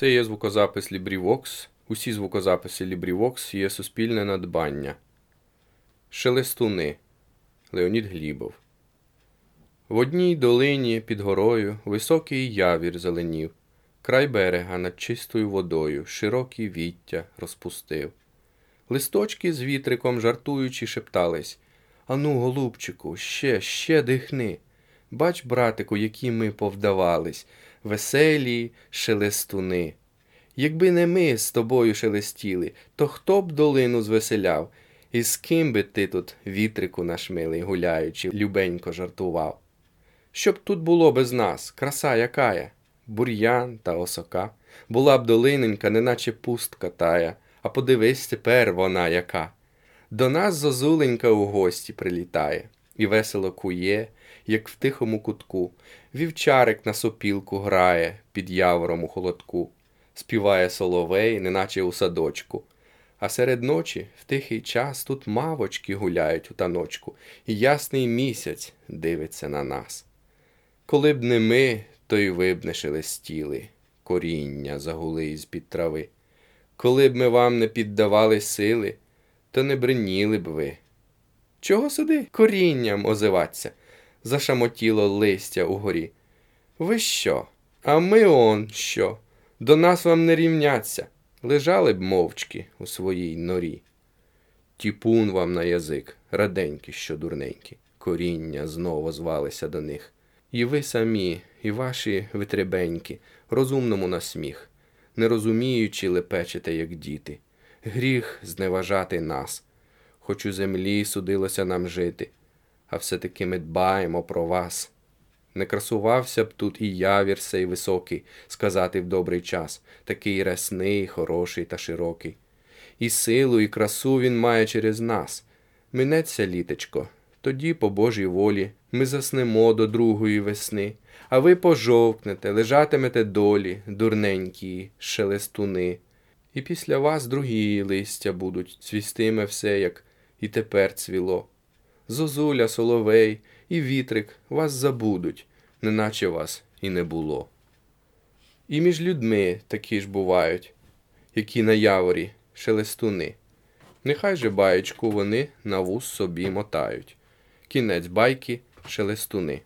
Це є звукозапис LibriVox. Усі звукозаписи LibriVox є суспільне надбання. Шелестуни Леонід Глібов. В одній долині під горою високий явір зеленів, край берега над чистою водою широкі віття розпустив. Листочки з вітриком жартуючи шептались Ану, голубчику, ще, ще дихни. Бач, братику, які ми повдавались, веселі шелестуни. Якби не ми з тобою шелестіли, то хто б долину звеселяв, і з ким би ти тут, вітрику наш милий, гуляючи, любенько жартував? Щоб тут було без нас, краса якая, бур'ян та осока, була б долиненька, неначе пустка тая, а подивись тепер вона яка. До нас зозуленька у гості прилітає, і весело кує, як в тихому кутку, вівчарик на сопілку грає під явором у холодку, співає соловей, неначе у садочку. А серед ночі в тихий час тут мавочки гуляють у таночку, і ясний місяць дивиться на нас. Коли б не ми, то й ви б не шелестіли, коріння загули із під трави. Коли б ми вам не піддавали сили, то не бриніли б ви. Чого сюди корінням озиваться? Зашамотіло листя угорі. Ви що? А ми он що? До нас вам не рівняться, лежали б мовчки у своїй норі. Тіпун вам на язик, раденькі, що дурненькі, коріння знову звалися до них. І ви самі, і ваші витребеньки, розумному на сміх, не розуміючи, лепечете, як діти. Гріх зневажати нас, хоч у землі судилося нам жити, а все-таки ми дбаємо про вас. Не красувався б тут і явір сей високий, сказати в добрий час, такий рясний, хороший та широкий. І силу, і красу він має через нас. Минеться літечко, тоді, по Божій волі, ми заснемо до другої весни, а ви пожовкнете, лежатимете долі, дурненькі, шелестуни. І після вас другі листя будуть, цвістиме все, як і тепер цвіло. Зозуля, соловей і вітрик вас забудуть, неначе вас і не було. І між людьми такі ж бувають, які на яворі шелестуни. Нехай же баєчку вони на вус собі мотають. Кінець байки шелестуни.